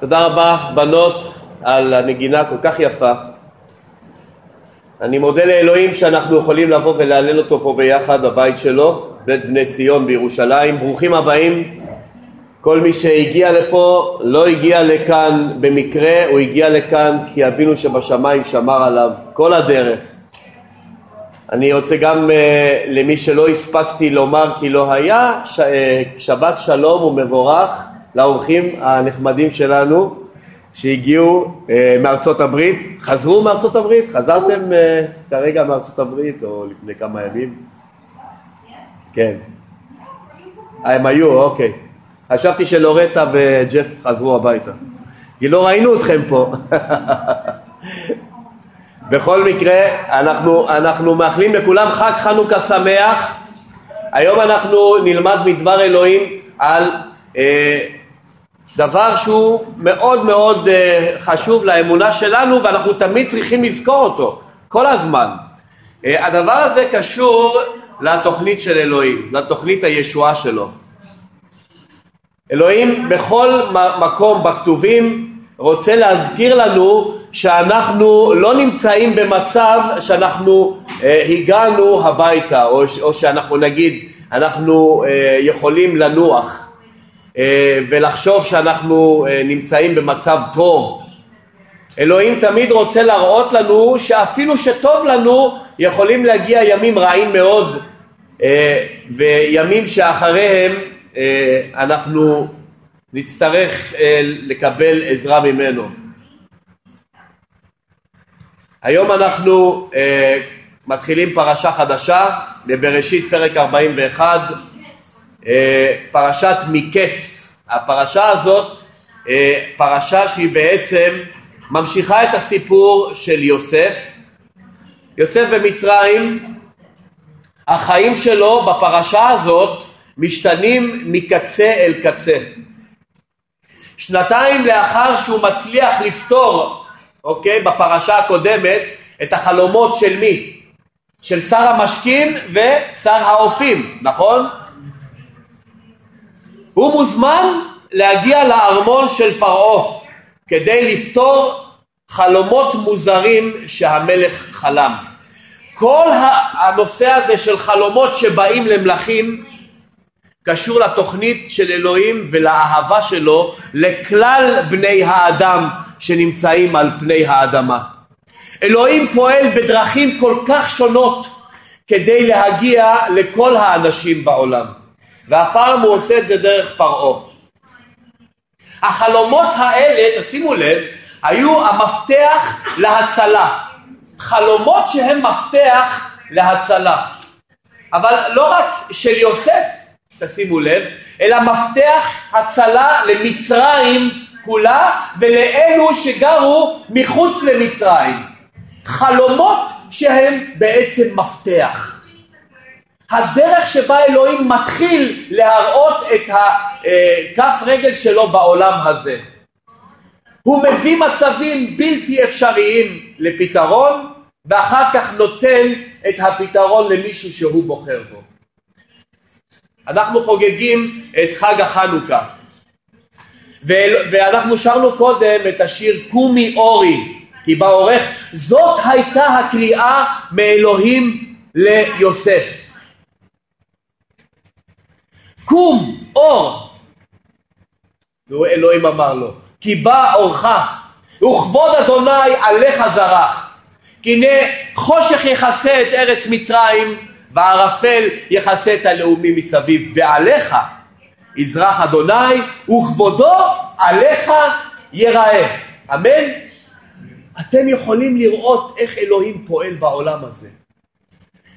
תודה רבה, בנות, על הנגינה כל כך יפה. אני מודה לאלוהים שאנחנו יכולים לבוא ולהלל אותו פה ביחד בבית שלו, בית בני ציון בירושלים. ברוכים הבאים. כל מי שהגיע לפה לא הגיע לכאן במקרה, הוא הגיע לכאן כי אבינו שבשמיים שמר עליו כל הדרך. אני רוצה גם uh, למי שלא הספקתי לומר כי לא היה, ש, uh, שבת שלום ומבורך לאורחים הנחמדים שלנו שהגיעו uh, מארצות הברית. חזרו מארצות הברית? חזרתם uh, כרגע מארצות הברית או לפני כמה ימים? כן. הם היו, אוקיי. חשבתי שלורטה וג'ף חזרו הביתה. כי לא ראינו אתכם פה. בכל מקרה, אנחנו, אנחנו מאחלים לכולם חג חנוכה שמח. היום אנחנו נלמד מדבר אלוהים על אה, דבר שהוא מאוד מאוד אה, חשוב לאמונה שלנו ואנחנו תמיד צריכים לזכור אותו, כל הזמן. אה, הדבר הזה קשור לתוכנית של אלוהים, לתוכנית הישועה שלו. אלוהים בכל מקום בכתובים רוצה להזכיר לנו שאנחנו לא נמצאים במצב שאנחנו אה, הגענו הביתה או, או שאנחנו נגיד אנחנו אה, יכולים לנוח אה, ולחשוב שאנחנו אה, נמצאים במצב טוב אלוהים תמיד רוצה להראות לנו שאפילו שטוב לנו יכולים להגיע ימים רעים מאוד אה, וימים שאחריהם אה, אנחנו נצטרך אה, לקבל עזרה ממנו. היום אנחנו אה, מתחילים פרשה חדשה בבראשית פרק 41 פרשת מקץ הפרשה הזאת פרשה שהיא בעצם ממשיכה את הסיפור של יוסף יוסף במצרים החיים שלו בפרשה הזאת משתנים מקצה אל קצה. שנתיים לאחר שהוא מצליח לפתור, אוקיי, בפרשה הקודמת, את החלומות של מי? של שר המשקים ושר האופים, נכון? הוא מוזמן להגיע לארמון של פרעה כדי לפתור חלומות מוזרים שהמלך חלם. כל הנושא הזה של חלומות שבאים למלכים קשור לתוכנית של אלוהים ולאהבה שלו לכלל בני האדם שנמצאים על פני האדמה. אלוהים פועל בדרכים כל כך שונות כדי להגיע לכל האנשים בעולם והפעם הוא עושה את זה דרך פרעה. החלומות האלה, תשימו לב, היו המפתח להצלה. חלומות שהם מפתח להצלה. אבל לא רק של יוסף, תשימו לב, אלא מפתח הצלה למצרים כולה ולאלו שגרו מחוץ למצרים. חלומות שהם בעצם מפתח. הדרך שבה אלוהים מתחיל להראות את הכף רגל שלו בעולם הזה. הוא מביא מצבים בלתי אפשריים לפתרון ואחר כך נותן את הפתרון למישהו שהוא בוחר בו. אנחנו חוגגים את חג החנוכה. ואנחנו שרנו קודם את השיר קומי אורי כי בעורך זאת הייתה הקריאה מאלוהים ליוסף קום אור ואלוהים אמר לו כי בא אורך וכבוד אדוני עליך זרח כי הנה חושך יכסה את ארץ מצרים וערפל יכסה את הלאומים מסביב, ועליך יזרח אדוני, וכבודו עליך ייראה. אמן? אתם יכולים לראות איך אלוהים פועל בעולם הזה.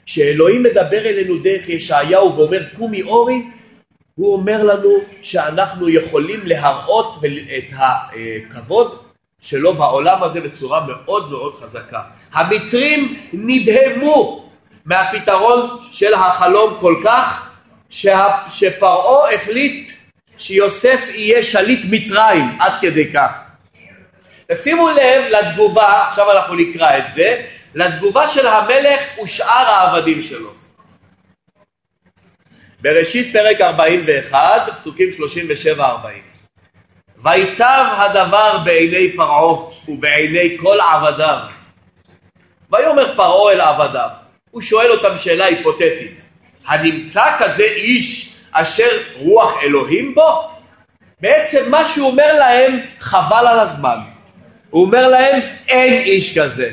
כשאלוהים מדבר אלינו דרך ישעיהו ואומר קומי אורי, הוא אומר לנו שאנחנו יכולים להראות את הכבוד שלו בעולם הזה בצורה מאוד מאוד חזקה. המצרים נדהמו מהפתרון של החלום כל כך שה, שפרעה החליט שיוסף יהיה שליט מצרים עד כדי כך. תשימו לב לתגובה, עכשיו אנחנו נקרא את זה, לתגובה של המלך ושאר העבדים שלו. בראשית פרק 41, פסוקים 37-40. ויטב הדבר בעיני פרעה ובעיני כל עבדיו. ויאמר פרעה אל עבדיו, הוא שואל אותם שאלה היפותטית, הנמצא כזה איש אשר רוח אלוהים בו? בעצם מה שהוא אומר להם חבל על הזמן. הוא אומר להם אין איש כזה.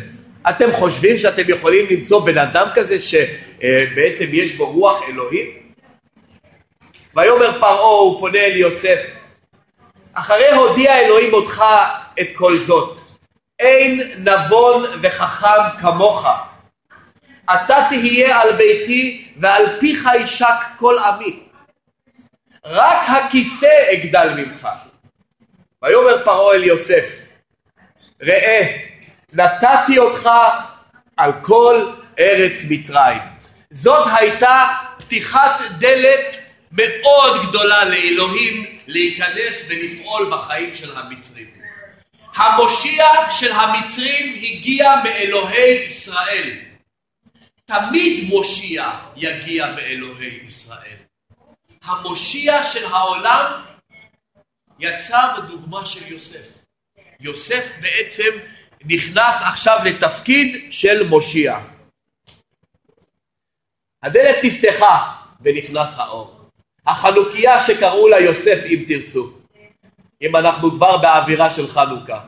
אתם חושבים שאתם יכולים למצוא בן אדם כזה שבעצם יש בו רוח אלוהים? ויאמר פרעה, הוא פונה אל יוסף, אחרי הודיע אלוהים אותך את כל זאת, אין נבון וחכם כמוך. אתה תהיה על ביתי ועל פיך יישק כל עמי. רק הכיסא אגדל ממך. ויאמר פרעה אל יוסף, ראה, נתתי אותך על כל ארץ מצרים. זאת הייתה פתיחת דלת מאוד גדולה לאלוהים להיכנס ולפעול בחיים של המצרים. המושיע של המצרים הגיע מאלוהי ישראל. תמיד מושיע יגיע מאלוהי ישראל. המושיע של העולם יצא בדוגמה של יוסף. יוסף בעצם נכנס עכשיו לתפקיד של מושיע. הדלת נפתחה ונכנס האור. החנוכיה שקראו לה יוסף אם תרצו, אם אנחנו כבר באווירה של חנוכה.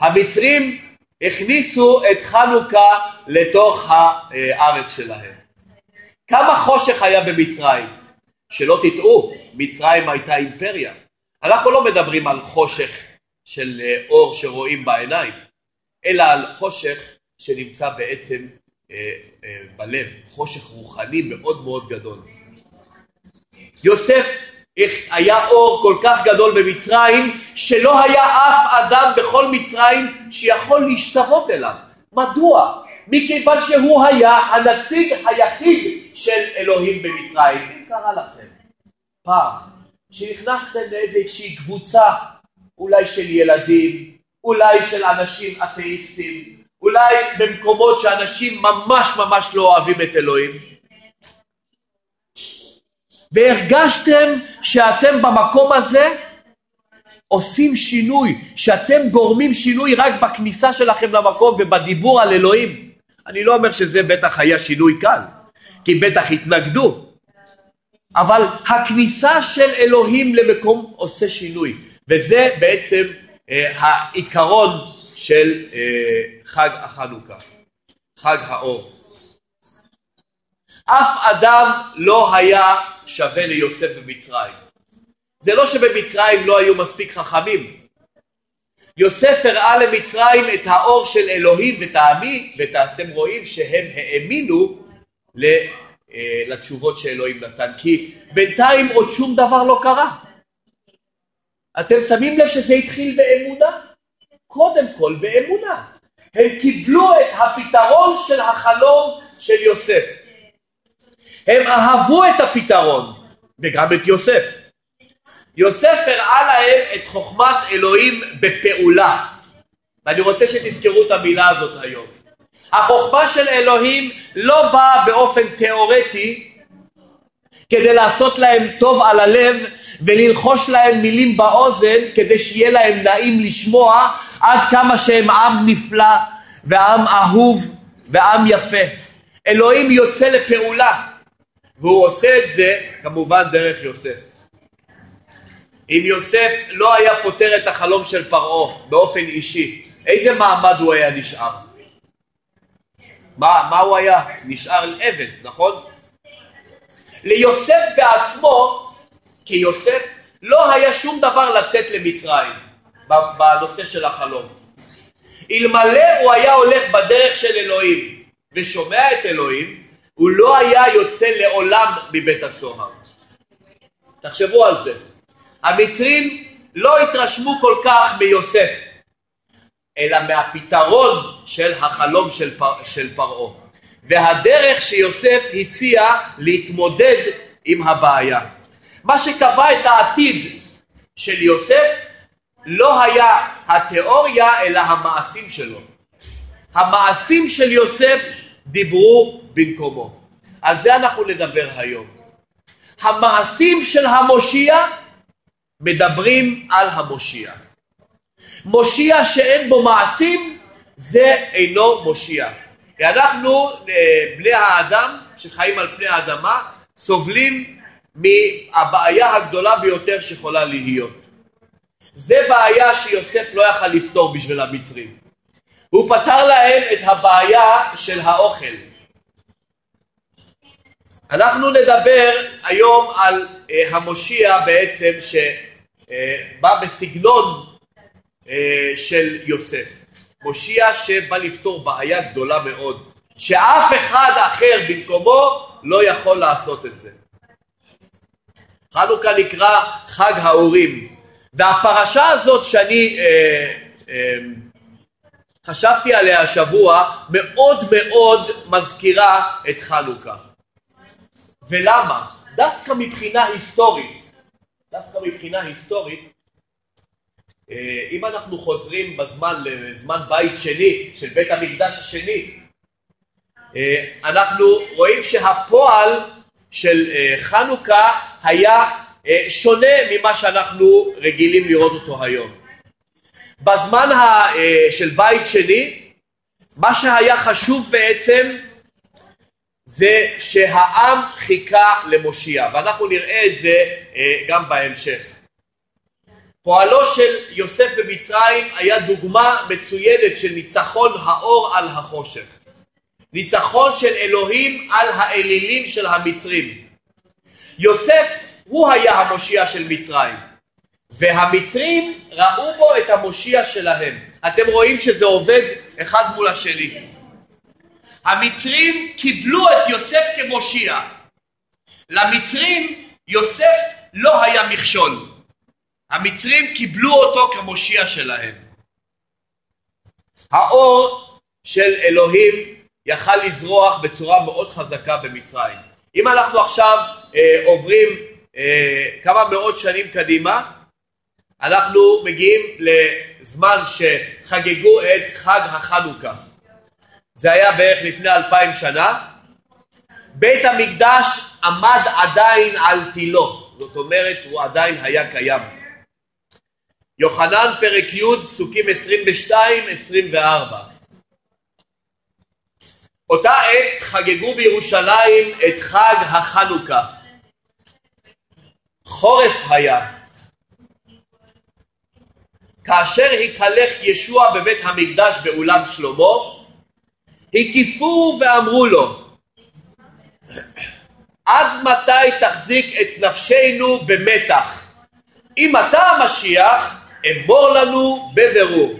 המצרים הכניסו את חנוכה לתוך הארץ שלהם. כמה חושך היה במצרים? שלא תטעו, מצרים הייתה אימפריה. אנחנו לא מדברים על חושך של אה, אור שרואים בעיניים, אלא על חושך שנמצא בעצם אה, אה, בלב, חושך רוחני מאוד מאוד גדול. יוסף היה אור כל כך גדול במצרים שלא היה אף אדם בכל מצרים שיכול להשתוות אליו. מדוע? מכיוון שהוא היה הנציג היחיד של אלוהים במצרים. אם קרה לכם פעם שנכנסתם לאיזושהי קבוצה אולי של ילדים, אולי של אנשים אתאיסטים, אולי במקומות שאנשים ממש ממש לא אוהבים את אלוהים, והרגשתם שאתם במקום הזה עושים שינוי, שאתם גורמים שינוי רק בכניסה שלכם למקום ובדיבור על אלוהים. אני לא אומר שזה בטח היה שינוי קל, כי בטח התנגדו, אבל הכניסה של אלוהים למקום עושה שינוי, וזה בעצם אה, העיקרון של אה, חג החנוכה, חג האור. אף אדם לא היה שווה ליוסף במצרים. זה לא שבמצרים לא היו מספיק חכמים. יוסף הראה למצרים את האור של אלוהים ותעמי, ואתם רואים שהם האמינו אה, לתשובות שאלוהים נתן, כי בינתיים עוד שום דבר לא קרה. אתם שמים לב שזה התחיל באמונה? קודם כל באמונה. הם קיבלו את הפתרון של החלום של יוסף. הם אהבו את הפתרון, וגם את יוסף. יוסף הראה להם את חוכמת אלוהים בפעולה. ואני רוצה שתזכרו את המילה הזאת היום. החוכמה של אלוהים לא באה באופן תיאורטי כדי לעשות להם טוב על הלב וללחוש להם מילים באוזן כדי שיהיה להם נעים לשמוע עד כמה שהם עם נפלא ועם אהוב ועם יפה. אלוהים יוצא לפעולה והוא עושה את זה כמובן דרך יוסף. אם יוסף לא היה פותר את החלום של פרעה באופן אישי, איזה מעמד הוא היה נשאר? מה, מה הוא היה? נשאר עבד, נכון? ליוסף בעצמו, כיוסף, לא היה שום דבר לתת למצרים בנושא של החלום. אלמלא הוא היה הולך בדרך של אלוהים ושומע את אלוהים, הוא לא היה יוצא לעולם מבית הסוהר. תחשבו על זה. המצרים לא התרשמו כל כך מיוסף, אלא מהפתרון של החלום של, פר, של פרעה. והדרך שיוסף הציע להתמודד עם הבעיה. מה שקבע את העתיד של יוסף לא היה התיאוריה אלא המעשים שלו. המעשים של יוסף דיברו במקומו. על זה אנחנו נדבר היום. המעשים של המושיע מדברים על המושיע. מושיע שאין בו מעשים זה אינו מושיע. אנחנו, אה, בני האדם שחיים על פני האדמה, סובלים מהבעיה הגדולה ביותר שיכולה להיות. זה בעיה שיוסף לא יכל לפתור בשביל המצרים. הוא פתר להם את הבעיה של האוכל. אנחנו נדבר היום על אה, המושיע בעצם שבא אה, בסגנון אה, של יוסף. מושיע שבא לפתור בעיה גדולה מאוד, שאף אחד אחר במקומו לא יכול לעשות את זה. חנוכה נקרא חג האורים, והפרשה הזאת שאני אה, אה, חשבתי עליה השבוע מאוד מאוד מזכירה את חנוכה. ולמה? דווקא מבחינה היסטורית, דווקא מבחינה היסטורית, אה, אם אנחנו חוזרים בזמן לזמן בית שני, של בית המקדש השני, אה, אנחנו רואים שהפועל של אה, חנוכה היה שונה ממה שאנחנו רגילים לראות אותו היום. בזמן של בית שני, מה שהיה חשוב בעצם זה שהעם חיכה למושיע, ואנחנו נראה את זה גם בהמשך. פועלו של יוסף במצרים היה דוגמה מצוינת של ניצחון האור על החושך. ניצחון של אלוהים על האלילים של המצרים. יוסף הוא היה המושיע של מצרים, והמצרים ראו בו את המושיע שלהם. אתם רואים שזה עובד אחד מול השני. המצרים קיבלו את יוסף כמושיע. למצרים יוסף לא היה מכשול. המצרים קיבלו אותו כמושיע שלהם. האור של אלוהים יכל לזרוח בצורה מאוד חזקה במצרים. אם אנחנו עכשיו אה, עוברים אה, כמה מאות שנים קדימה, אנחנו מגיעים לזמן שחגגו את חג החנוכה. זה היה בערך לפני אלפיים שנה. בית המקדש עמד עדיין על תילו, זאת אומרת הוא עדיין היה קיים. יוחנן פרק י' פסוקים 22-24 אותה עת חגגו בירושלים את חג החנוכה. חורף היה. כאשר התהלך ישוע בבית המקדש באולם שלמה, הקיפו ואמרו לו, עד מתי תחזיק את נפשנו במתח? אם אתה המשיח, אמור לנו בבירור.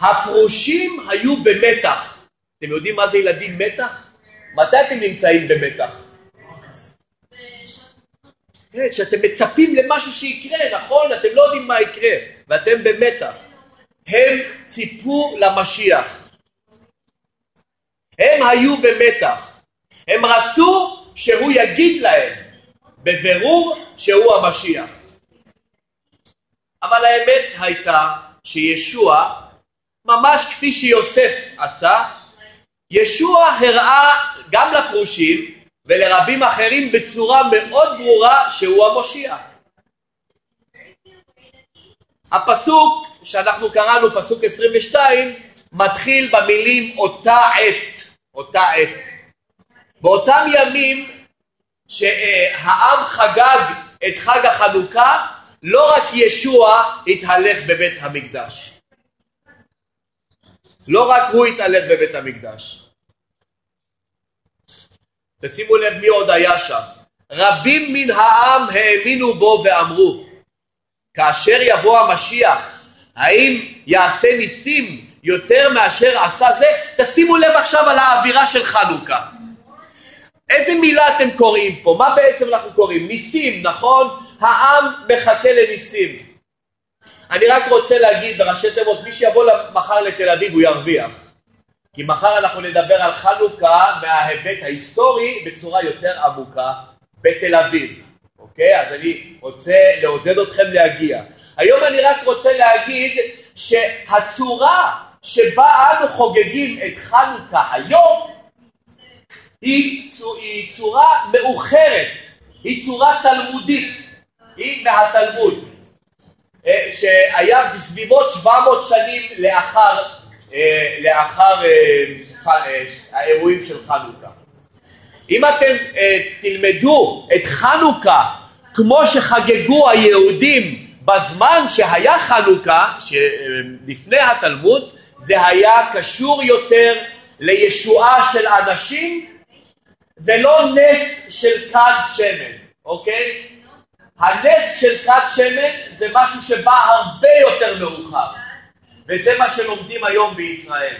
הפרושים היו במתח. אתם יודעים מה זה ילדים מתח? מתי אתם נמצאים במתח? כן, שאתם מצפים למשהו שיקרה, נכון? אתם לא יודעים מה יקרה, ואתם במתח. הם ציפו למשיח. הם היו במתח. הם רצו שהוא יגיד להם בבירור שהוא המשיח. אבל האמת הייתה שישוע, ממש כפי שיוסף עשה, ישוע הראה גם לפרושים ולרבים אחרים בצורה מאוד ברורה שהוא המושיע. הפסוק שאנחנו קראנו, פסוק 22, מתחיל במילים אותה עת, אותה עת. באותם ימים שהעם חגג את חג החנוכה, לא רק ישוע התהלך בבית המקדש. לא רק הוא התהלך בבית המקדש. תשימו לב מי עוד היה שם. רבים מן העם האמינו בו ואמרו, כאשר יבוא המשיח, האם יעשה ניסים יותר מאשר עשה זה? תשימו לב עכשיו על האווירה של חנוכה. איזה מילה אתם קוראים פה? מה בעצם אנחנו קוראים? ניסים, נכון? העם מחכה לניסים. אני רק רוצה להגיד בראשי תיבות, מי שיבוא מחר לתל אביב הוא ירוויח. כי מחר אנחנו נדבר על חנוכה מההיבט ההיסטורי בצורה יותר עמוקה בתל אביב. אוקיי? אז אני רוצה לעודד אתכם להגיע. היום אני רק רוצה להגיד שהצורה שבה אנו חוגגים את חנוכה היום היא, צורה מאוחרת היא צורה תלמודית, היא מהתלמוד, אה, שהיה בסביבות 700 שנים לאחר, אה, לאחר אה, האירועים של חנוכה. אם אתם תלמדו את חנוכה כמו שחגגו היהודים בזמן שהיה חנוכה, לפני התלמוד, זה היה קשור יותר לישועה של אנשים ולא נס של כד שמן, אוקיי? הנס של כד שמן זה משהו שבא הרבה יותר מאוחר וזה מה שלומדים היום בישראל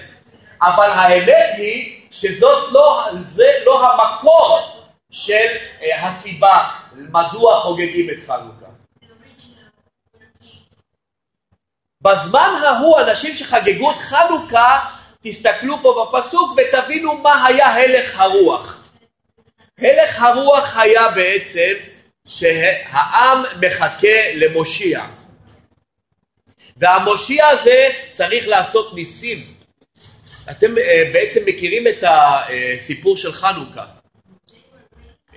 אבל האמת היא שזאת לא, זה לא המקור של אה, הסיבה מדוע חוגגים את חנוכה. בזמן ההוא אנשים שחגגו את חנוכה תסתכלו פה בפסוק ותבינו מה היה הלך הרוח. הלך הרוח היה בעצם שהעם מחכה למושיע. והמושיע הזה צריך לעשות ניסים. אתם uh, בעצם מכירים את הסיפור של חנוכה. Uh,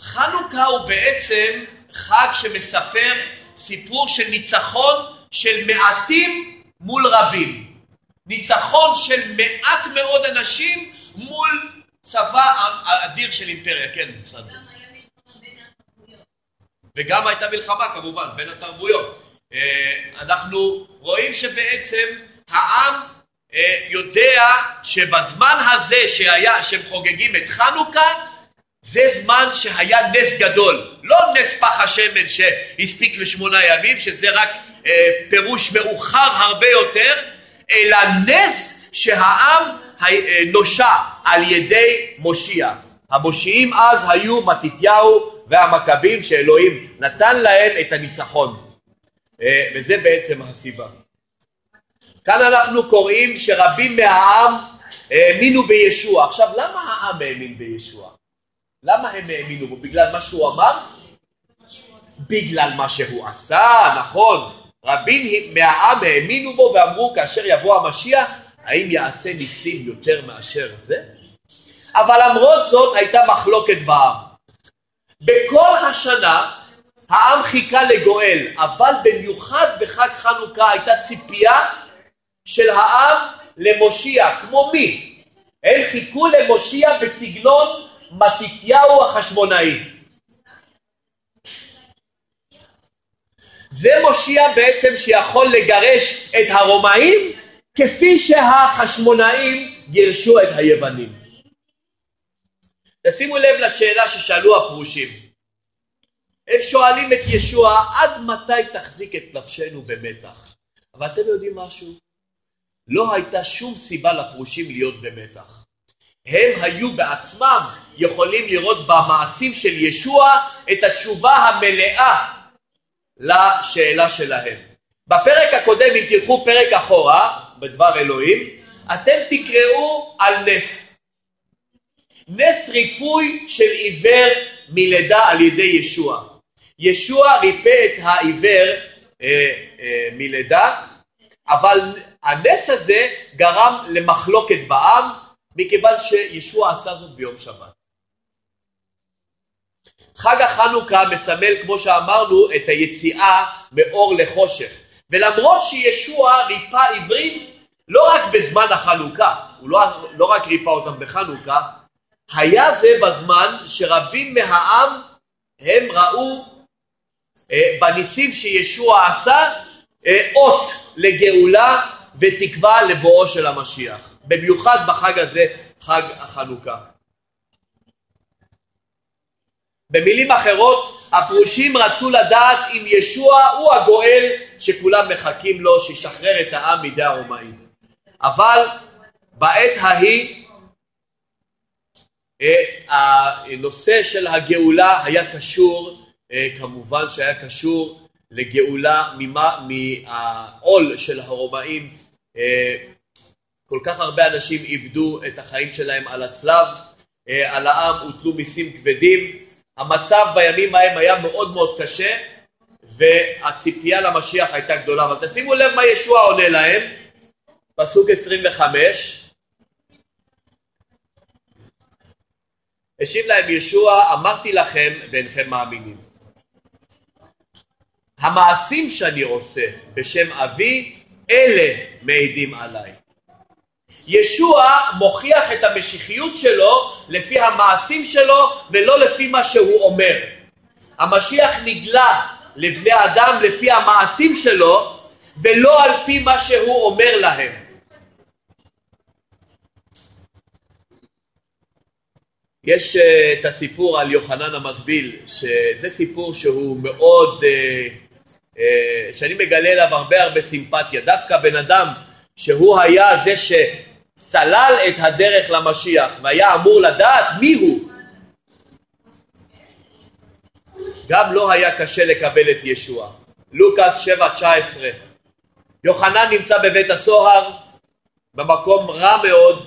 חנוכה הוא בעצם חג שמספר סיפור של ניצחון של מעטים מול רבים. ניצחון של מעט מאוד אנשים מול צבא אדיר של אימפריה. כן, בסדר. וגם הייתה מלחמה כמובן בין התרבויות. אה, אנחנו רואים שבעצם העם אה, יודע שבזמן הזה שהיה, שהם חוגגים את חנוכה, זה זמן שהיה נס גדול, לא נס פח השמן שהספיק לשמונה ימים, שזה רק אה, פירוש מאוחר הרבה יותר, אלא נס שהעם נושע על ידי מושיע. המושיעים אז היו מתתיהו והמכבים שאלוהים נתן להם את הניצחון אה, וזה בעצם הסיבה. כאן אנחנו קוראים שרבים מהעם האמינו בישוע. עכשיו למה העם האמין בישוע? למה הם האמינו בו? בגלל מה שהוא אמר? בגלל מה שהוא עשה, נכון. רבים מהעם האמינו בו ואמרו כאשר יבוא המשיח האם יעשה ניסים יותר מאשר זה? אבל למרות זאת הייתה מחלוקת בעם. בכל השנה העם חיכה לגואל, אבל במיוחד בחג חנוכה הייתה ציפייה של העם למושיע, כמו מי? הם חיכו למושיע בסגנון מתתיהו החשמונאי. זה מושיע בעצם שיכול לגרש את הרומאים כפי שהחשמונאים גירשו את היוונים. תשימו לב לשאלה ששאלו הפרושים. הם שואלים את ישוע, עד מתי תחזיק את נפשנו במתח? אבל אתם יודעים משהו? לא הייתה שום סיבה לפרושים להיות במתח. הם היו בעצמם יכולים לראות במעשים של ישוע את התשובה המלאה לשאלה שלהם. בפרק הקודם, אם תלכו פרק אחורה, בדבר אלוהים, אתם תקראו על נס. נס ריפוי של עיוור מלידה על ידי ישוע. ישוע ריפא את העיוור אה, אה, מלידה, אבל הנס הזה גרם למחלוקת בעם, מכיוון שישוע עשה זאת ביום שבת. חג החנוכה מסמל, כמו שאמרנו, את היציאה מאור לחושך. ולמרות שישוע ריפא עיוורים לא רק בזמן החנוכה, הוא לא, לא רק ריפא אותם בחנוכה, היה זה בזמן שרבים מהעם הם ראו אה, בניסים שישוע עשה אה, אות לגאולה ותקווה לבואו של המשיח. במיוחד בחג הזה, חג החנוכה. במילים אחרות, הפרושים רצו לדעת אם ישוע הוא הגואל שכולם מחכים לו, שישחרר את העם מידי הרומאים. אבל בעת ההיא הנושא של הגאולה היה קשור, אה, כמובן שהיה קשור לגאולה מהעול של הרומאים. אה, כל כך הרבה אנשים איבדו את החיים שלהם על הצלב, אה, על העם הוטלו מיסים כבדים. המצב בימים ההם היה מאוד מאוד קשה והציפייה למשיח הייתה גדולה. אבל תשימו לב מה ישוע עונה להם, פסוק 25 השיב להם ישוע, אמרתי לכם ואינכם מאמינים. המעשים שאני עושה בשם אבי, אלה מעידים עליי. ישוע מוכיח את המשיחיות שלו לפי המעשים שלו ולא לפי מה שהוא אומר. המשיח נגלה לבני אדם לפי המעשים שלו ולא על פי מה שהוא אומר להם. יש uh, את הסיפור על יוחנן המקביל, שזה סיפור שהוא מאוד, uh, שאני מגלה אליו הרבה הרבה סימפתיה. דווקא בן אדם שהוא היה זה שסלל את הדרך למשיח והיה אמור לדעת מי הוא, גם לא היה קשה לקבל את ישוע. לוקאס 7:19 יוחנן נמצא בבית הסוהר במקום רע מאוד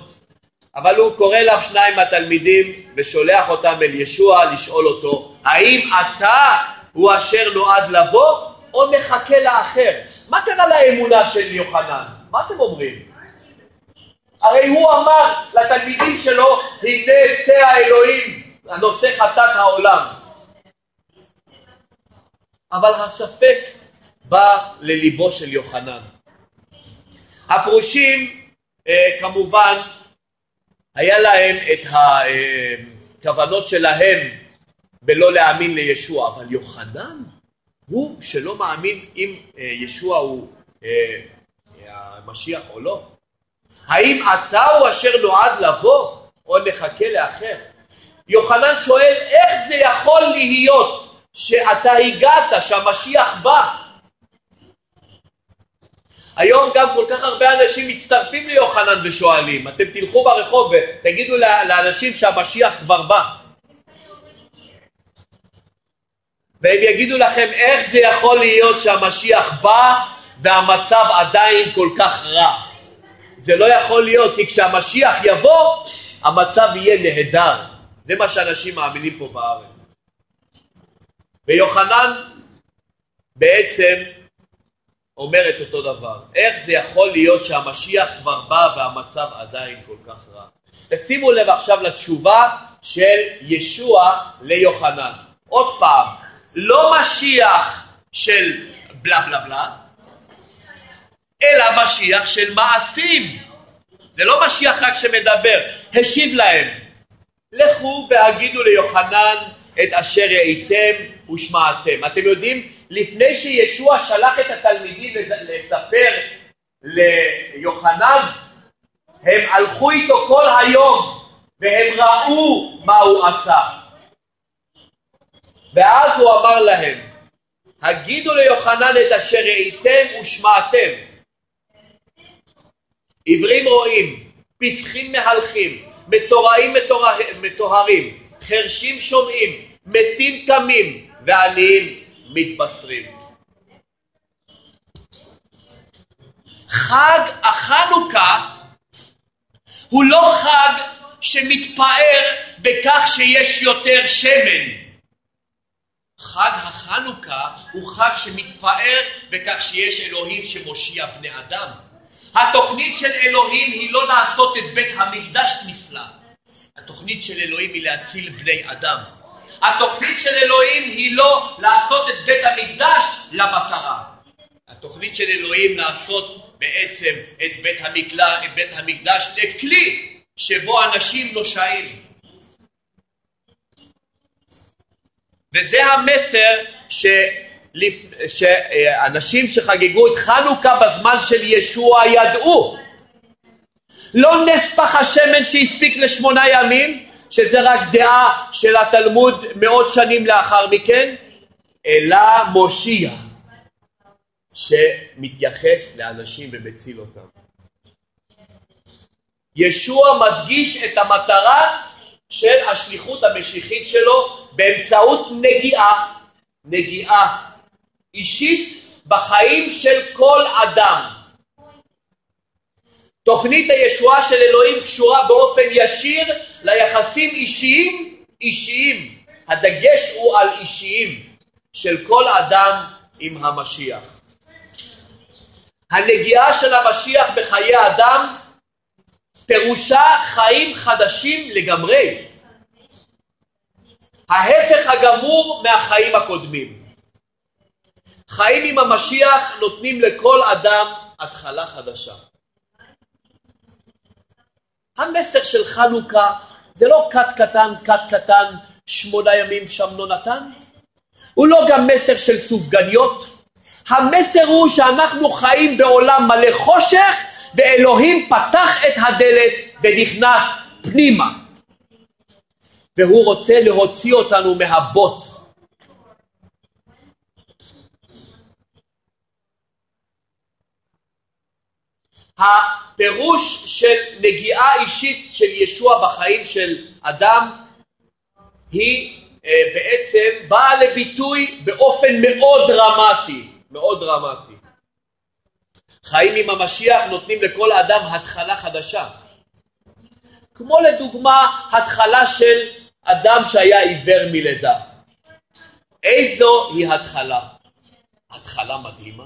אבל הוא קורא לך שניים מהתלמידים ושולח אותם אל ישוע לשאול אותו האם אתה הוא אשר נועד לבוא או נחכה לאחר? מה קרה לאמונה של יוחנן? מה אתם אומרים? הרי הוא אמר לתלמידים שלו הנה שא האלוהים הנושא חטאת העולם אבל הספק בא לליבו של יוחנן. הפרושים אה, כמובן היה להם את הכוונות שלהם בלא להאמין לישוע, אבל יוחנן הוא שלא מאמין אם אה, ישוע הוא אה, המשיח או לא. האם אתה הוא אשר נועד לבוא או נחכה לאחר? יוחנן שואל איך זה יכול להיות שאתה הגעת, שהמשיח בא היום גם כל כך הרבה אנשים מצטרפים ליוחנן ושואלים, אתם תלכו ברחוב ותגידו לאנשים שהמשיח כבר בא. והם יגידו לכם איך זה יכול להיות שהמשיח בא והמצב עדיין כל כך רע. זה לא יכול להיות, כי כשהמשיח יבוא, המצב יהיה נהדר. זה מה שאנשים מאמינים פה בארץ. ויוחנן בעצם אומר את אותו דבר. איך זה יכול להיות שהמשיח כבר בא והמצב עדיין כל כך רע? ושימו לב עכשיו לתשובה של ישוע ליוחנן. עוד פעם, לא משיח של בלה בלה בלה, אלא משיח של מעשים. זה לא משיח רק שמדבר. השיב להם, לכו והגידו ליוחנן את אשר ראיתם ושמעתם. אתם יודעים לפני שישוע שלח את התלמידים לספר ליוחנן, הם הלכו איתו כל היום והם ראו מה הוא עשה. ואז הוא אמר להם, הגידו ליוחנן את אשר ראיתם ושמעתם. עיוורים רואים, פסחים מהלכים, מצורעים מטוהרים, חרשים שומעים, מתים קמים ועניים מתבשרים. חג החנוכה הוא לא חג שמתפאר בכך שיש יותר שמן. חג החנוכה הוא חג שמתפאר בכך שיש אלוהים שמושיע בני אדם. התוכנית של אלוהים היא לא לעשות את בית המקדש נפלא. התוכנית של אלוהים היא להציל בני אדם. התוכנית של אלוהים היא לא לעשות את בית המקדש למטרה. התוכנית של אלוהים לעשות בעצם את בית, המקלה, את בית המקדש לכלי שבו אנשים נושעים. וזה המסר ש... שאנשים שחגגו את חנוכה בזמן של ישוע ידעו. לא נס פח השמן שהספיק לשמונה ימים, שזה רק דעה של התלמוד מאות שנים לאחר מכן, אלא מושיע שמתייחס לאנשים ומציל אותם. ישוע מדגיש את המטרה של השליחות המשיחית שלו באמצעות נגיעה, נגיעה אישית בחיים של כל אדם. תוכנית הישועה של אלוהים קשורה באופן ישיר ליחסים אישיים, אישיים. הדגש הוא על אישיים של כל אדם עם המשיח. הנגיעה של המשיח בחיי אדם פירושה חיים חדשים לגמרי. ההפך הגמור מהחיים הקודמים. חיים עם המשיח נותנים לכל אדם התחלה חדשה. המסר של חנוכה זה לא כת קטן, כת קטן, שמונה ימים שם לא נתן. הוא לא גם מסר של סופגניות. המסר הוא שאנחנו חיים בעולם מלא חושך ואלוהים פתח את הדלת ונכנס פנימה. והוא רוצה להוציא אותנו מהבוץ. הפירוש של נגיעה אישית של ישוע בחיים של אדם היא אה, בעצם באה לביטוי באופן מאוד דרמטי, מאוד דרמטי. חיים עם המשיח נותנים לכל אדם התחלה חדשה. כמו לדוגמה התחלה של אדם שהיה עיוור מלידה. איזו היא התחלה? התחלה מדהימה.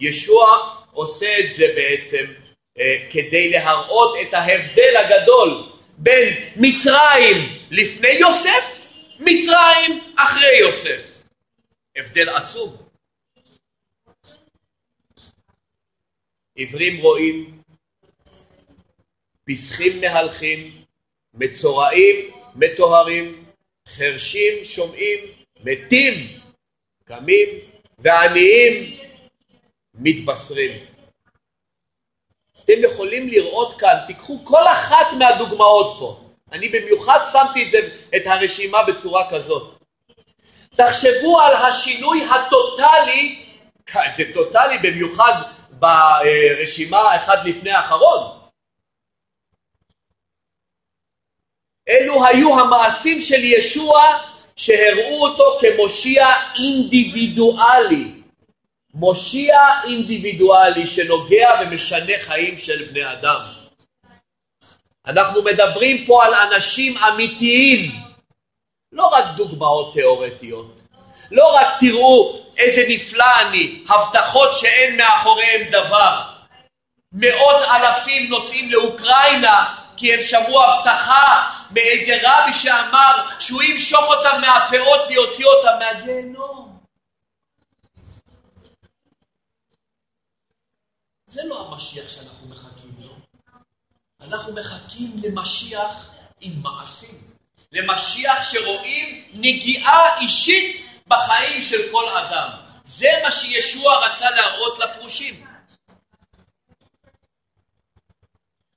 ישוע עושה את זה בעצם אה, כדי להראות את ההבדל הגדול בין מצרים לפני יוסף, מצרים אחרי יוסף. הבדל עצום. עיוורים רואים, פסחים מהלכים, מצורעים מטוהרים, חרשים שומעים, מתים קמים, ועניים מתבשרים. אתם יכולים לראות כאן, תיקחו כל אחת מהדוגמאות פה. אני במיוחד שמתי את, זה, את הרשימה בצורה כזאת. תחשבו על השינוי הטוטלי, זה טוטלי במיוחד ברשימה אחד לפני האחרון. אלו היו המעשים של ישוע שהראו אותו כמושיע אינדיבידואלי. מושיע אינדיבידואלי שנוגע ומשנה חיים של בני אדם. אנחנו מדברים פה על אנשים אמיתיים, לא רק דוגמאות תיאורטיות, לא רק תראו איזה נפלא אני, הבטחות שאין מאחוריהם דבר. מאות אלפים נוסעים לאוקראינה כי הם שמעו הבטחה מאיזה רבי שאמר שהוא ימשוך אותם מהפאות ויוציא אותם מהגיהנום. זה לא המשיח שאנחנו מחכים לו. אנחנו מחכים למשיח עם מעשים. למשיח שרואים נגיעה אישית בחיים של כל אדם. זה מה שישוע רצה להראות לפרושים.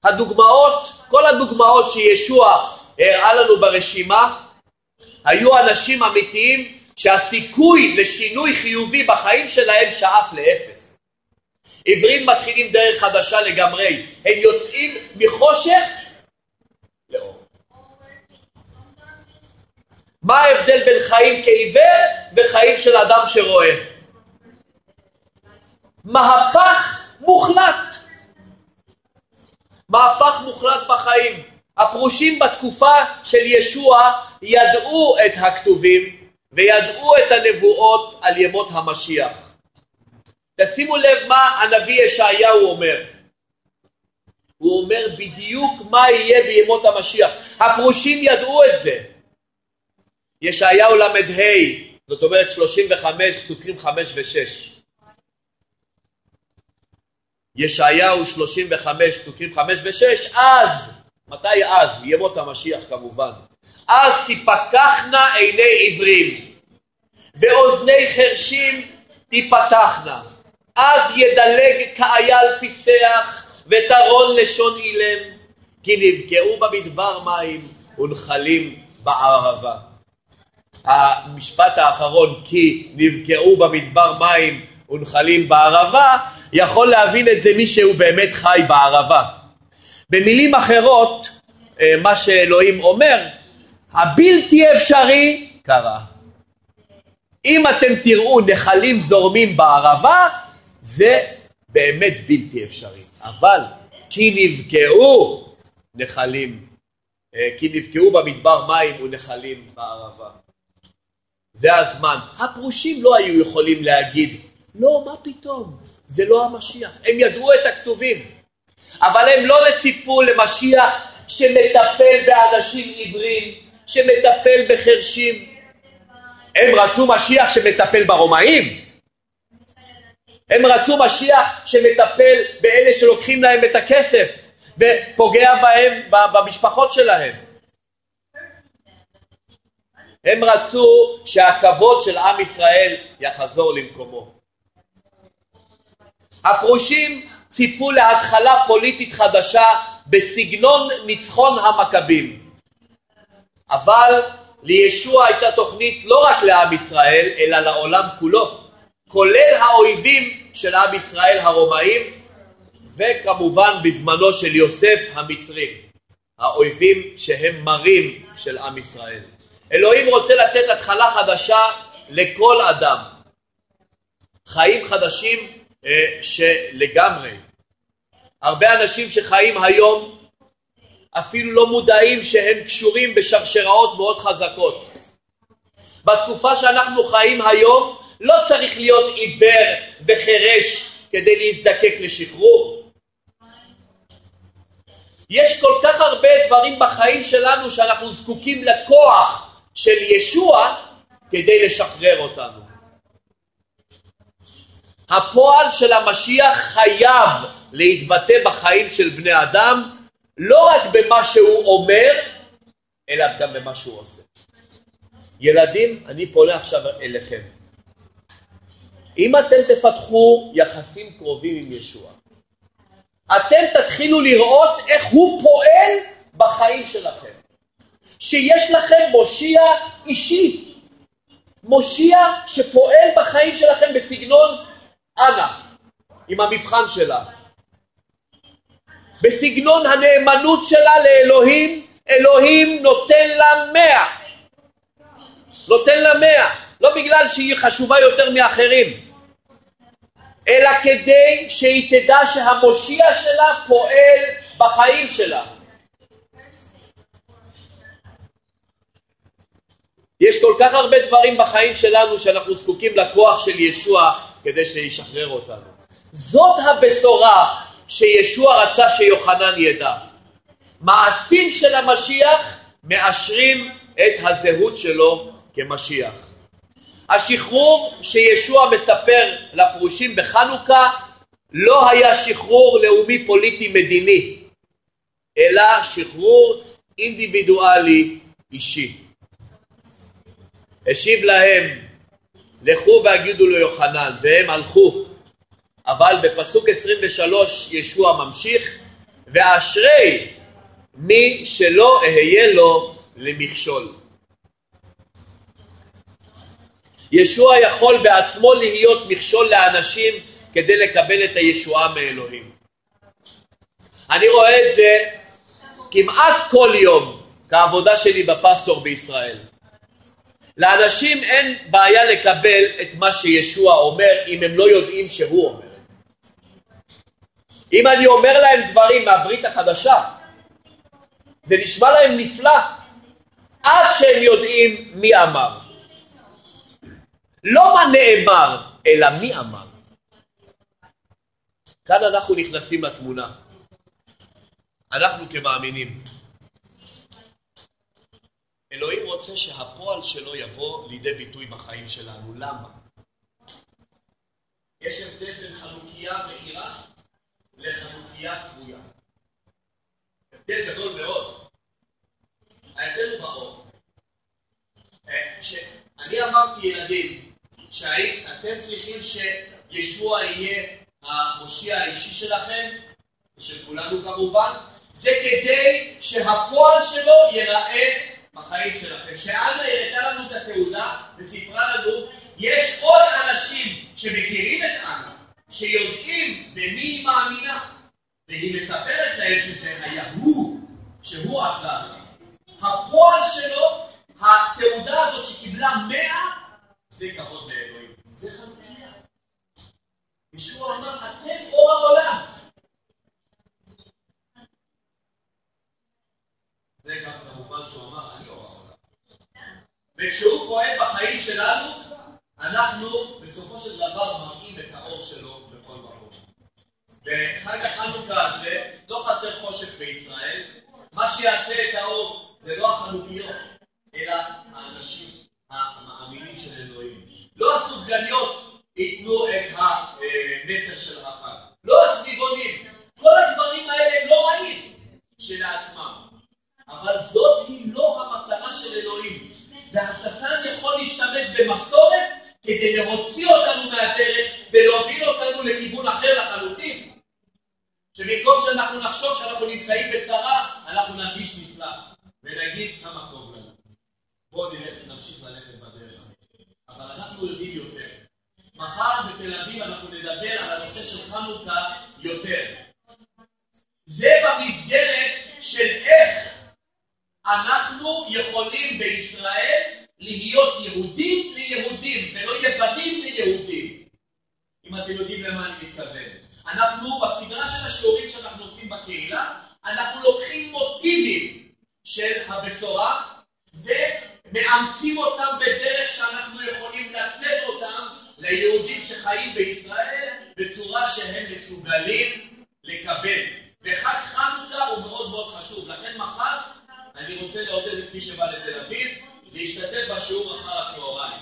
הדוגמאות, כל הדוגמאות שישוע הראה לנו ברשימה, היו אנשים אמיתיים שהסיכוי לשינוי חיובי בחיים שלהם שאף לאפס. עברים מתחילים דרך חדשה לגמרי, הם יוצאים מחושך לאור. מה ההבדל בין חיים כעיוור וחיים של אדם שרואה? מהפך מוחלט. מהפך מוחלט בחיים. הפרושים בתקופה של ישוע ידעו את הכתובים וידעו את הנבואות על ימות המשיח. תשימו לב מה הנביא ישעיהו אומר. הוא אומר בדיוק מה יהיה בימות המשיח. הפרושים ידעו את זה. ישעיהו ל"ה, זאת אומרת 35, פסוקים 5 ו-6. ישעיהו 35, פסוקים 5 ו-6, אז, מתי אז? ימות המשיח כמובן. אז תפקחנה עיני עיוורים, ואוזני חרשים תפתחנה. אז ידלג כאייל פיסח וטרון לשון אילם, כי נבקעו במדבר מים ונחלים בערבה. המשפט האחרון, כי נבקעו במדבר מים ונחלים בערבה, יכול להבין את זה מי שהוא באמת חי בערבה. במילים אחרות, אה, מה שאלוהים אומר, הבלתי אפשרי קרה. אם אתם תראו נחלים זורמים בערבה, זה באמת בלתי אפשרי. אבל כי נבקעו נחלים, אה, כי נבקעו במדבר מים ונחלים בערבה. זה הזמן. הפרושים לא היו יכולים להגיד, לא, מה פתאום, זה לא המשיח. הם ידעו את הכתובים, אבל הם לא ציפו למשיח שמטפל באנשים עיוורים, שמטפל בחרשים. הם רצו משיח שמטפל ברומאים. הם רצו משיח שמטפל באלה שלוקחים להם את הכסף ופוגע בהם, במשפחות שלהם. הם רצו שהכבוד של עם ישראל יחזור למקומו. הפרושים ציפו להתחלה פוליטית חדשה בסגנון ניצחון המכבים. אבל לישוע הייתה תוכנית לא רק לעם ישראל, אלא לעולם כולו, כולל האויבים של עם ישראל הרומאים, וכמובן בזמנו של יוסף המצרים, האויבים שהם מרים של עם ישראל. אלוהים רוצה לתת התחלה חדשה לכל אדם, חיים חדשים אה, שלגמרי. הרבה אנשים שחיים היום אפילו לא מודעים שהם קשורים בשרשראות מאוד חזקות. בתקופה שאנחנו חיים היום לא צריך להיות עיוור וחירש כדי להזדקק לשחרור. יש כל כך הרבה דברים בחיים שלנו שאנחנו זקוקים לכוח של ישוע כדי לשחרר אותנו. הפועל של המשיח חייב להתבטא בחיים של בני אדם לא רק במה שהוא אומר, אלא גם במה שהוא עושה. ילדים, אני פונה עכשיו אליכם. אם אתם תפתחו יחסים קרובים עם ישוע, אתם תתחילו לראות איך הוא פועל בחיים שלכם. שיש לכם מושיע אישי. מושיע שפועל בחיים שלכם בסגנון אנא, עם המבחן שלה. בסגנון הנאמנות שלה לאלוהים, אלוהים נותן לה מאה. נותן לה מאה. לא בגלל שהיא חשובה יותר מאחרים, אלא כדי שהיא תדע שהמושיע שלה פועל בחיים שלה. יש כל כך הרבה דברים בחיים שלנו שאנחנו זקוקים לכוח של ישוע כדי שישחרר אותנו. זאת הבשורה שישוע רצה שיוחנן ידע. מעשים של המשיח מאשרים את הזהות שלו כמשיח. השחרור שישוע מספר לפרושים בחנוכה לא היה שחרור לאומי פוליטי מדיני, אלא שחרור אינדיבידואלי אישי. השיב להם, לכו והגידו ליוחנן, והם הלכו. אבל בפסוק 23 ישוע ממשיך, ואשרי מי שלא אהיה לו למכשול. ישוע יכול בעצמו להיות מכשול לאנשים כדי לקבל את הישועה מאלוהים. אני רואה את זה כמעט כל יום כעבודה שלי בפסטור בישראל. לאנשים אין בעיה לקבל את מה שישוע אומר אם הם לא יודעים שהוא אומר. אם אני אומר להם דברים מהברית החדשה, זה נשמע להם נפלא עד שהם יודעים מי אמר. לא מה נאמר, אלא מי אמר. כאן אנחנו נכנסים לתמונה. אנחנו כמאמינים. אלוהים רוצה שהפועל שלו יבוא לידי ביטוי בחיים שלנו. למה? יש הבדל בין חנוכיה מאירה לחנוכיה כבויה. הבדל גדול מאוד. ההבדל הוא באור. אה, אני אמרתי ילדים, שאתם צריכים שישוע יהיה המושיע האישי שלכם, ושל כולנו כמובן, זה כדי שהפועל שלו ייראה בחיים שלכם. שאנה הראתה לנו את התעודה וסיפרה לנו, יש עוד אנשים שמכירים את אנה, שיודעים במי היא מאמינה, והיא מספרת להם שזה היה הוא, שהוא עשה. הפועל שלו, התעודה הזאת שקיבלה מאה, זה כבוד לאלוהים. זה חנוכיה. ישוע אמר, אתם אור העולם. זה גם כמובן שהוא אמר, אני אור העולם. וכשהוא פועל בחיים שלנו, אנחנו בסופו של דבר מראים את האור שלו בכל מקום. בחג החנוכה הזה לא חסר חושך בישראל, מה שיעשה את האור זה לא החנוכיות, אלא האנשים המאמינים של אלוהים. לא הסופגניות ייתנו את המסר של החג. לא הסביבונים. כל הדברים האלה הם לא רעים כשלעצמם. אבל זאת היא לא המטרה של אלוהים. והשטן יכול להשתמש במסורת כדי להוציא אותנו מהדרך ולהוביל אותנו לכיוון אחר לחלוטין. שבמקום שאנחנו נחשוב שאנחנו נמצאים בצרה, אנחנו נרגיש נפלא ונגיד כמה טוב לנו. בואו נלך, נמשיך ללכת בדרך. אבל אנחנו יודעים יותר. מחר בתל אביב אנחנו נדבר על הנושא של חנוכה יותר. זה במסגרת של איך אנחנו יכולים בישראל להיות יהודים ליהודים ולא יוונים ליהודים. אם אתם יודעים למה אני מתכוון. אנחנו בסדרה של השיעורים שאנחנו עושים בקהילה, אנחנו לוקחים מוטיבים של הבשורה ומאמצים אותם בדרך שאנחנו יכולים לתת אותם ליהודים שחיים בישראל בצורה שהם מסוגלים לקבל. וחג חנוכה הוא מאוד מאוד חשוב, לכן מחר אני רוצה לעודד את מי שבא לתל אביב להשתתף בשיעור אחר הצהריים.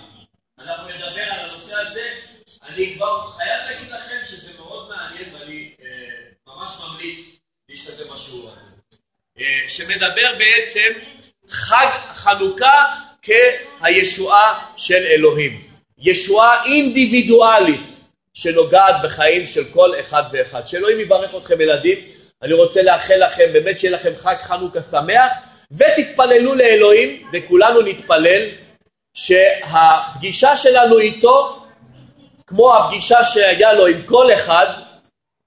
אנחנו נדבר על הנושא הזה, אני כבר חייב להגיד לכם שזה מאוד מעניין ואני אה, ממש ממליץ להשתתף בשיעור הזה. אה, שמדבר בעצם חג חנוכה כהישועה של אלוהים. ישועה אינדיבידואלית שנוגעת בחיים של כל אחד ואחד. שאלוהים יברך אתכם ילדים, אני רוצה לאחל לכם באמת שיהיה לכם חג חנוכה שמח ותתפללו לאלוהים וכולנו נתפלל שהפגישה שלנו איתו כמו הפגישה שהיה לו עם כל אחד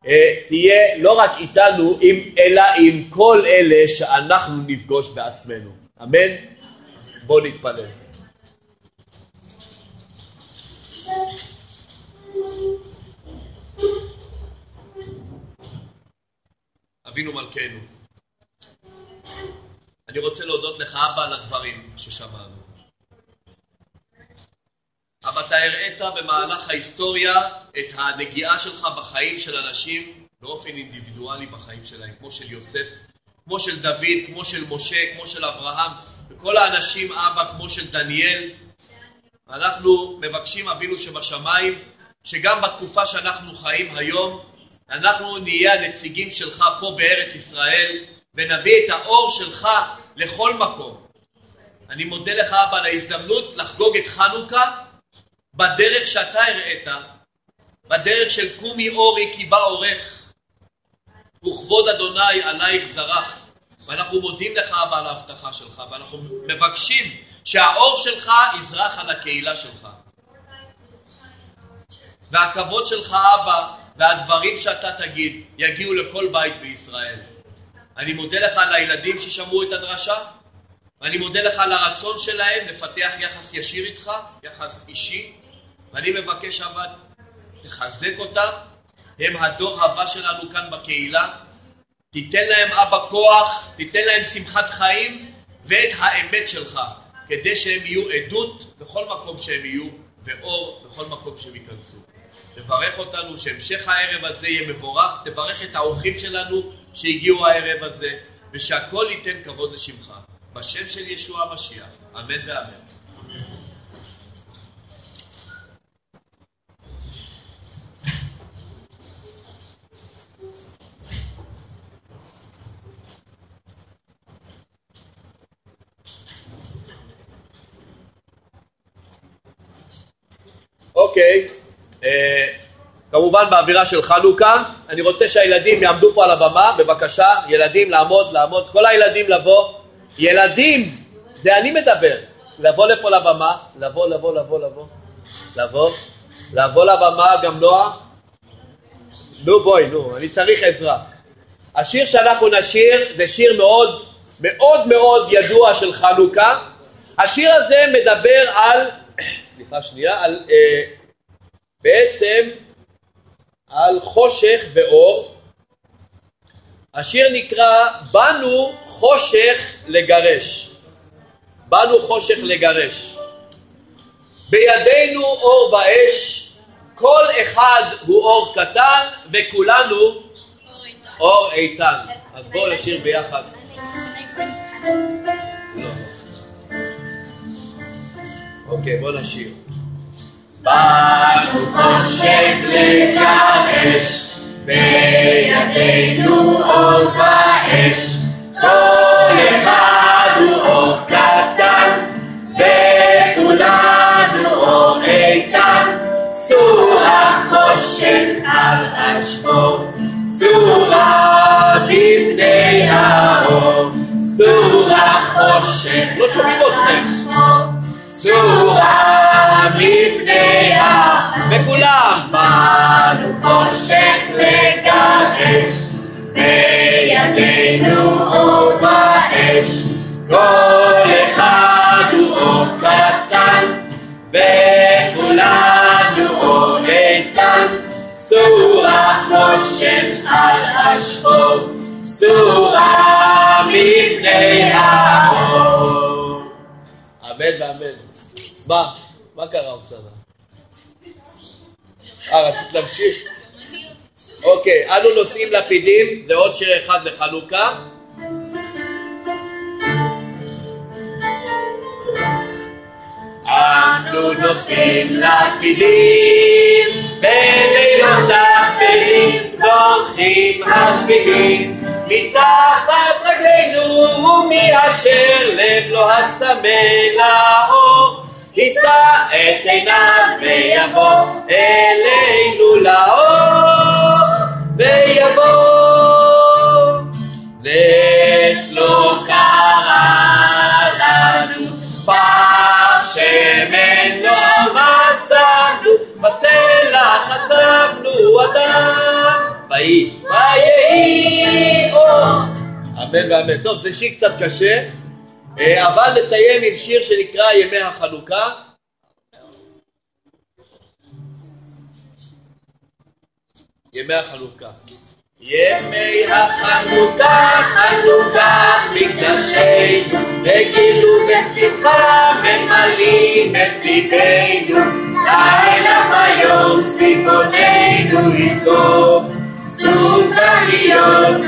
אה, תהיה לא רק איתנו אלא עם כל אלה שאנחנו נפגוש בעצמנו אמן? בואו נתפלל אבינו מלכנו, אני רוצה להודות לך אבא על הדברים ששמענו. אבא, אתה הראית במהלך ההיסטוריה את הנגיעה שלך בחיים של אנשים באופן אינדיבידואלי בחיים שלהם, כמו של יוסף, כמו של דוד, כמו של משה, כמו של אברהם, וכל האנשים, אבא, כמו של דניאל. אנחנו מבקשים, אבינו שבשמיים, שגם בתקופה שאנחנו חיים היום, אנחנו נהיה הנציגים שלך פה בארץ ישראל ונביא את האור שלך לכל מקום. אני מודה לך אבא על ההזדמנות לחגוג את חנוכה בדרך שאתה הראית, בדרך של קומי אורי כי בא אורך וכבוד אדוני עלייך זרח. ואנחנו מודים לך אבא על ההבטחה שלך ואנחנו מבקשים שהאור שלך יזרח על הקהילה שלך. והכבוד שלך אבא והדברים שאתה תגיד יגיעו לכל בית בישראל. אני מודה לך על הילדים ששמעו את הדרשה, ואני מודה לך על הרצון שלהם לפתח יחס ישיר איתך, יחס אישי, ואני מבקש אבל תחזק אותם, הם הדור הבא שלנו כאן בקהילה, תיתן להם אבא כוח, תיתן להם שמחת חיים ואת האמת שלך, כדי שהם יהיו עדות בכל מקום שהם יהיו, ואור בכל מקום שהם ייכנסו. תברך אותנו שהמשך הערב הזה יהיה מבורך, תברך את האורחים שלנו שהגיעו הערב הזה, ושהכל ייתן כבוד לשמך. בשם של ישוע המשיח, אמן ואמן. אוקיי. אה, כמובן באווירה של חנוכה, אני רוצה שהילדים יעמדו פה על הבמה, בבקשה, ילדים לעמוד, לעמוד, כל הילדים לבוא, ילדים, זה אני מדבר, לבוא לפה לבמה, לבוא, לבוא, לבוא, לבוא, לבוא, לבוא לבמה, גם נועה, נו בואי, נו, אני צריך עזרה. השיר שאנחנו נשיר זה שיר מאוד מאוד מאוד ידוע של חנוכה. השיר הזה מדבר על, סליחה שנייה, על אה, בעצם על חושך ואור. השיר נקרא באנו חושך לגרש. באנו חושך לגרש. בידינו אור ואש, כל אחד הוא אור קטן וכולנו אור איתן. אור איתן. אז בואו נשיר ביחד. אוקיי, בוא נשאיר. באנו חושך לגרש, בידינו אור ואש, כל אחד הוא אור קטן, וכולנו אור איתן, סור החושך על השחור, סורה מפני האור, סור החושך לא שומעים סורה מפני. וכולם. באנו חושך לגרש, בידינו אור באש, כל אחד הוא אור קטן, וכולנו אור איתן, סור החושך על השחור, סורה מפני האור. אמן ואמן. מה? מה קרה, אוקסנה? אה, רצית להמשיך? אוקיי, אנו נושאים לפידים, זה עוד שיר אחד לחנוכה. אנו נושאים לפידים, בלילות אפלים זורחים השבילים, מתחת רגלינו ומאשר לב לא הצמא לאור, יישא את עיניו ויבוא אלינו לאור, ויבוא. לא קרה לנו, פח שמן מצאנו, בסלע חצבנו אדם, ויהי אור. אמן ואמן. טוב, זה שיר קצת קשה, אבל נסיים עם שיר שנקרא ימי החנוכה. ימי החנוכה. ימי החנוכה, חנוכה מקדשנו, וגילו ושמחה ממלאים את ליבנו, לילה ויום ציפורננו יצור, סוכריות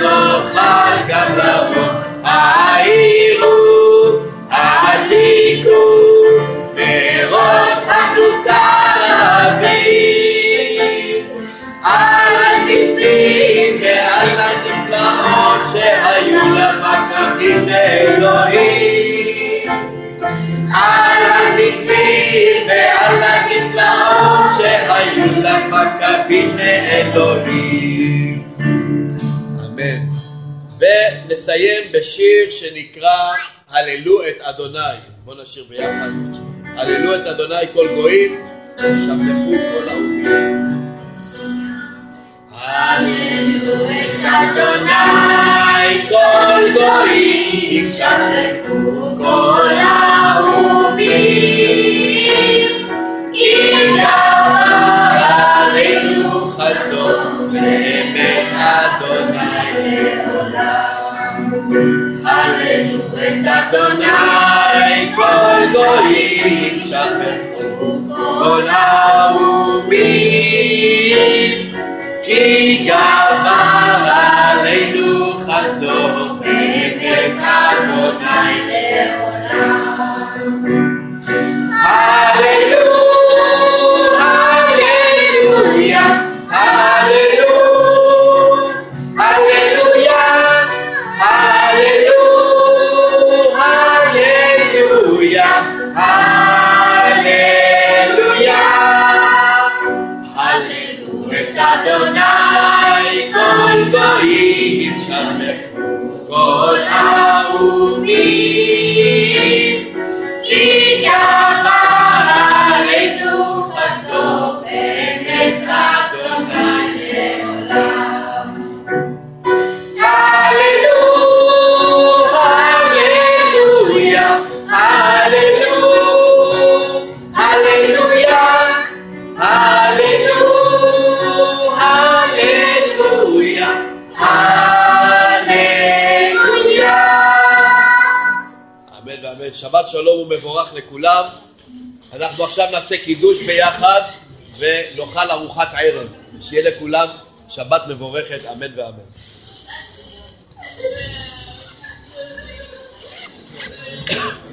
על הניסים ועל הנפלאות שהיו למכבים לאלוהים. אמן. ונסיים בשיר שנקרא הללו את אדוני. בואו נשיר ביחד. הללו את אדוני כל גויים, שבחו כל האומים. הללו את אדוני כל גויים, שבחו כל האומים. הללו את אדוני כל גויים, שבחו כל האומים. נעשה קידוש ביחד ונאכל ארוחת ערב. שיהיה לכולם שבת מבורכת, אמן ואמן. You.